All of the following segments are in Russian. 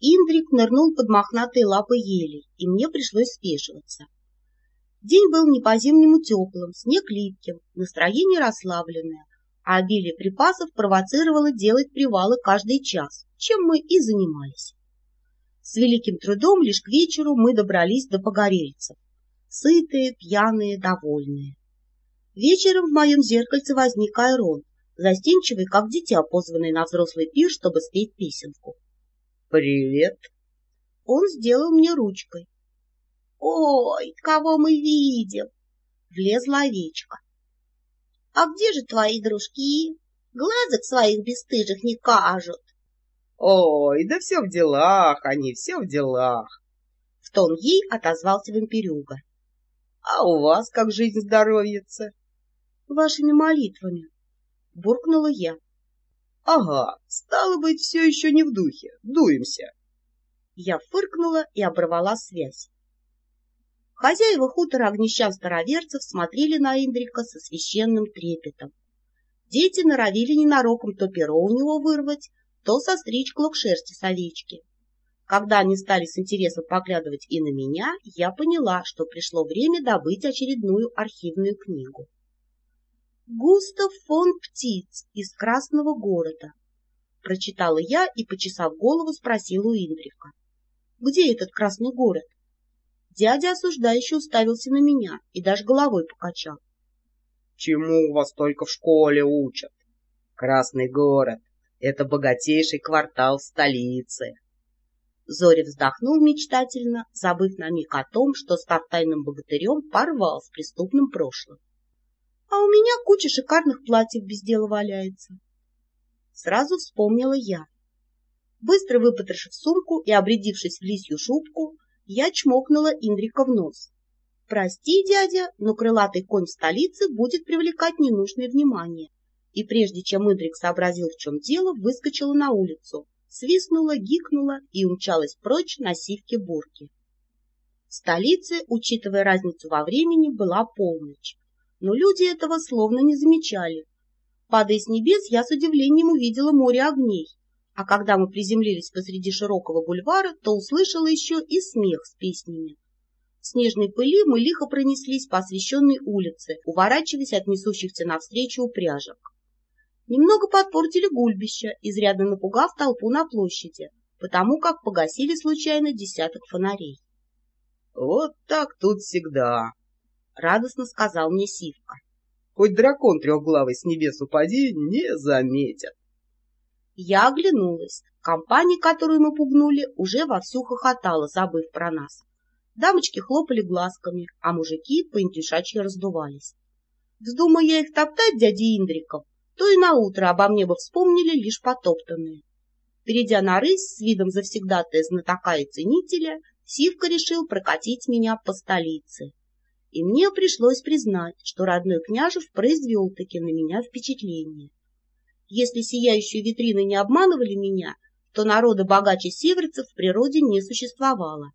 Индрик нырнул под мохнатые лапы ели, и мне пришлось спешиваться. День был не по-зимнему теплым, снег липким, настроение расслабленное, а обилие припасов провоцировало делать привалы каждый час, чем мы и занимались. С великим трудом лишь к вечеру мы добрались до погорельцев, сытые, пьяные, довольные. Вечером в моем зеркальце возник Айрон, застенчивый, как дитя, позванный на взрослый пир, чтобы спеть песенку. «Привет!» Он сделал мне ручкой. «Ой, кого мы видим!» Влезла овечка. «А где же твои дружки? Глазок своих бесстыжих не кажут!» «Ой, да все в делах, они все в делах!» В тон ей отозвался вампирюга. «А у вас как жизнь здоровьется?» «Вашими молитвами!» Буркнула я. Ага, стало быть, все еще не в духе. Дуемся. Я фыркнула и оборвала связь. Хозяева хутора огнещан-староверцев смотрели на Индрика со священным трепетом. Дети норовили ненароком то перо у него вырвать, то состричь клок шерсти с овечки. Когда они стали с интересом поглядывать и на меня, я поняла, что пришло время добыть очередную архивную книгу. Густав фон Птиц из Красного города. Прочитала я и, почесав голову, спросила у Индрика. Где этот Красный город? Дядя осуждающе уставился на меня и даже головой покачал. Чему вас только в школе учат? Красный город — это богатейший квартал столицы. Зоря вздохнул мечтательно, забыв на миг о том, что став тайным богатырем порвал с преступным прошлым а у меня куча шикарных платьев без дела валяется. Сразу вспомнила я. Быстро выпотрошив сумку и обрядившись в лисью шубку, я чмокнула Индрика в нос. «Прости, дядя, но крылатый конь в столице будет привлекать ненужное внимание». И прежде чем Индрик сообразил, в чем дело, выскочила на улицу, свистнула, гикнула и умчалась прочь на сивке бурки. В столице, учитывая разницу во времени, была полночь но люди этого словно не замечали. Падая с небес, я с удивлением увидела море огней, а когда мы приземлились посреди широкого бульвара, то услышала еще и смех с песнями. В снежной пыли мы лихо пронеслись по освещенной улице, уворачиваясь от несущихся навстречу упряжек. Немного подпортили гульбища, изрядно напугав толпу на площади, потому как погасили случайно десяток фонарей. — Вот так тут всегда, — радостно сказал мне Сивка. Хоть дракон трехглавый с небес упади, не заметят. Я оглянулась. Компания, которую мы пугнули, уже вовсю хохотала, забыв про нас. Дамочки хлопали глазками, а мужики по индюшачьи раздувались. Вздумая я их топтать, дяди Индриков, то и наутро обо мне бы вспомнили лишь потоптанные. Перейдя на рысь с видом завсегдатая знатока и ценителя, Сивка решил прокатить меня по столице и мне пришлось признать, что родной Княжев произвел-таки на меня впечатление. Если сияющие витрины не обманывали меня, то народа богаче северцев в природе не существовало,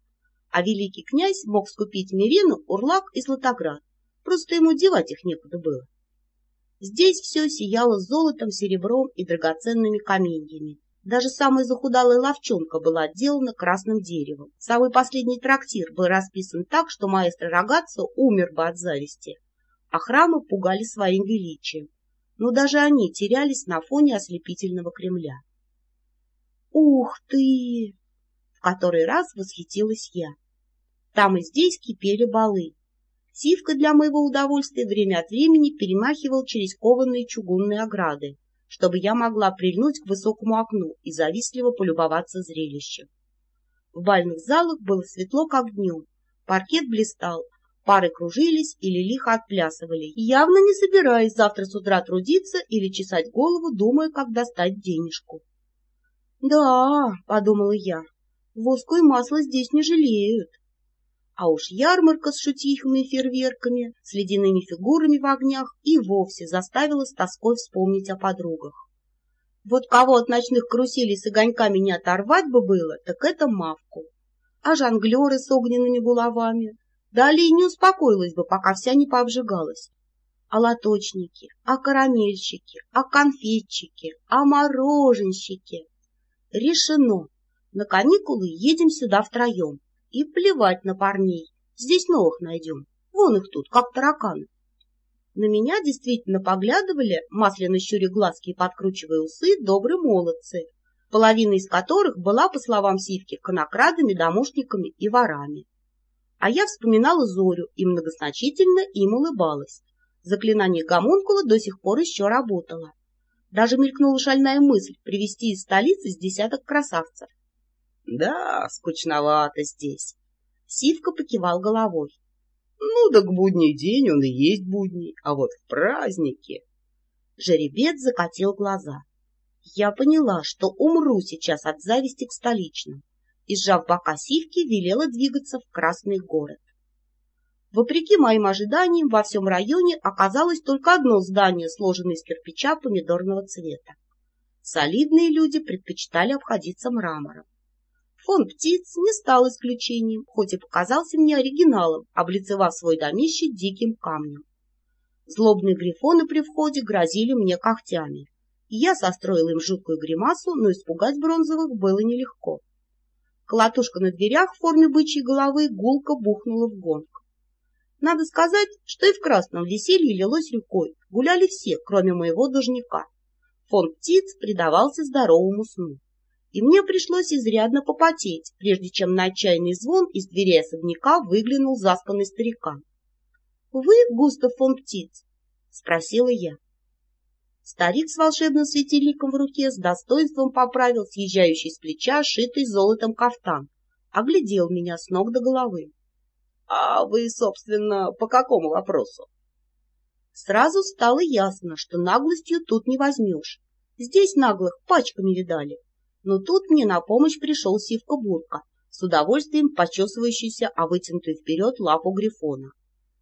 а великий князь мог скупить Мирину, Урлак и Златоград, просто ему девать их некуда было. Здесь все сияло золотом, серебром и драгоценными каменьями, даже самая захудалая ловчонка была отделана красным деревом. Самый последний трактир был расписан так, что маэстро Рогаццо умер бы от зависти, а храмы пугали своим величием. Но даже они терялись на фоне ослепительного Кремля. «Ух ты!» — в который раз восхитилась я. Там и здесь кипели балы. Сивка для моего удовольствия время от времени перемахивал через кованые чугунные ограды, чтобы я могла прильнуть к высокому окну и завистливо полюбоваться зрелищем. В бальных залах было светло, как днем, паркет блистал, пары кружились или лихо отплясывали, явно не собираясь завтра с утра трудиться или чесать голову, думая, как достать денежку. «Да», — подумала я, — «воску и масло здесь не жалеют». А уж ярмарка с шутихами и фейерверками, с ледяными фигурами в огнях и вовсе заставила с тоской вспомнить о подругах. Вот кого от ночных каруселей с огоньками не оторвать бы было, так это мавку. А жонглеры с огненными булавами. Далее не успокоилась бы, пока вся не пообжигалась. А лоточники, а карамельщики, а конфетчики, а мороженщики. Решено. На каникулы едем сюда втроем. И плевать на парней. Здесь новых найдем. Вон их тут, как тараканы. На меня действительно поглядывали, масляно щуря глазки и подкручивая усы, добрые молодцы, половина из которых была, по словам Сивки, конокрадами, домушниками и ворами. А я вспоминала Зорю и многозначительно им улыбалась. Заклинание гомункула до сих пор еще работало. Даже мелькнула шальная мысль привезти из столицы с десяток красавцев. Да, скучновато здесь. Сивка покивал головой. Ну, так будний день он и есть будний, а вот в празднике... Жеребец закатил глаза. Я поняла, что умру сейчас от зависти к столичным, и, сжав бока сивки, велела двигаться в Красный город. Вопреки моим ожиданиям, во всем районе оказалось только одно здание, сложенное из кирпича помидорного цвета. Солидные люди предпочитали обходиться мрамором. Фон птиц не стал исключением, хоть и показался мне оригиналом, облицевав свой домище диким камнем. Злобные грифоны при входе грозили мне когтями, я состроил им жуткую гримасу, но испугать бронзовых было нелегко. Колотушка на дверях в форме бычьей головы гулко бухнула в гонг. Надо сказать, что и в красном веселье лилось рекой, гуляли все, кроме моего должника. Фон птиц предавался здоровому сну и мне пришлось изрядно попотеть, прежде чем на отчаянный звон из двери особняка выглянул заспанный старикан. — Вы Густав фон Птиц? — спросила я. Старик с волшебным светильником в руке с достоинством поправил съезжающий с плеча шитый золотом кафтан, оглядел меня с ног до головы. — А вы, собственно, по какому вопросу? Сразу стало ясно, что наглостью тут не возьмешь. Здесь наглых пачками видали. Но тут мне на помощь пришел Сивка Бурка, с удовольствием почесывающийся о вытянутую вперед лапу Грифона.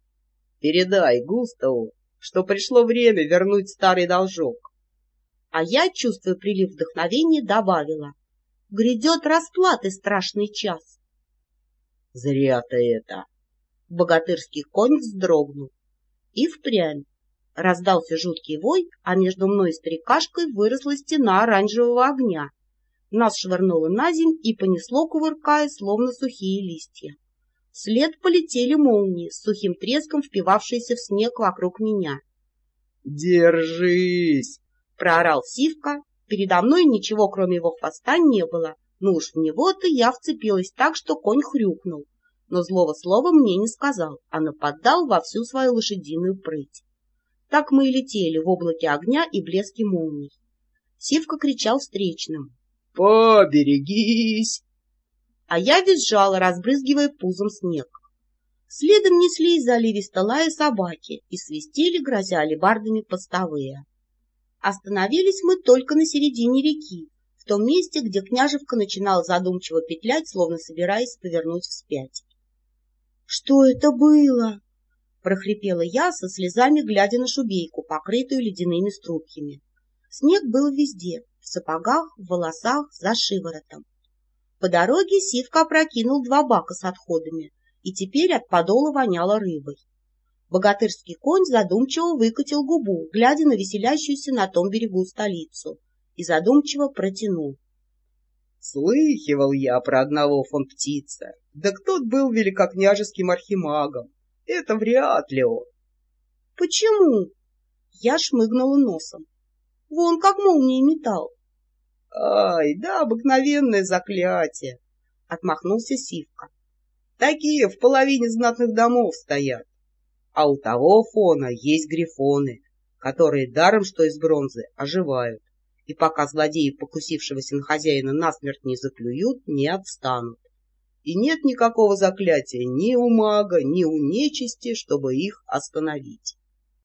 — Передай Густаву, что пришло время вернуть старый должок. А я, чувствуя прилив вдохновения, добавила. — Грядет расплаты страшный час. — Зря ты это! Богатырский конь вздрогнул. И впрямь. Раздался жуткий вой, а между мной и старикашкой выросла стена оранжевого огня, нас швырнуло на земь и понесло, кувыркая, словно сухие листья. Вслед полетели молнии, с сухим треском впивавшиеся в снег вокруг меня. «Держись!» — проорал Сивка. Передо мной ничего, кроме его хвоста, не было. Ну уж в него-то я вцепилась так, что конь хрюкнул. Но злого слова мне не сказал, а нападал во всю свою лошадиную прыть. Так мы и летели в облаке огня и блеске молний. Сивка кричал встречным. «Поберегись!» А я визжала, разбрызгивая пузом снег. Следом неслись заливисто лая собаки и свистели, грозя алебардами постовые. Остановились мы только на середине реки, в том месте, где княжевка начинала задумчиво петлять, словно собираясь повернуть вспять. — Что это было? — прохрипела я, со слезами глядя на шубейку, покрытую ледяными струбьями. Снег был везде, в сапогах, в волосах, за шиворотом. По дороге Сивка опрокинул два бака с отходами, и теперь от подола воняло рыбой. Богатырский конь задумчиво выкатил губу, глядя на веселящуюся на том берегу столицу, и задумчиво протянул. Слыхивал я про одного фон птица, да кто был великокняжеским архимагом. Это вряд ли он. Почему? Я шмыгнула носом. Вон как молнией метал. — Ай, да обыкновенное заклятие! — отмахнулся Сивка. — Такие в половине знатных домов стоят. А у того фона есть грифоны, которые даром, что из бронзы, оживают, и пока злодеи, покусившегося на хозяина, насмерть не заклюют, не отстанут. И нет никакого заклятия ни у мага, ни у нечисти, чтобы их остановить.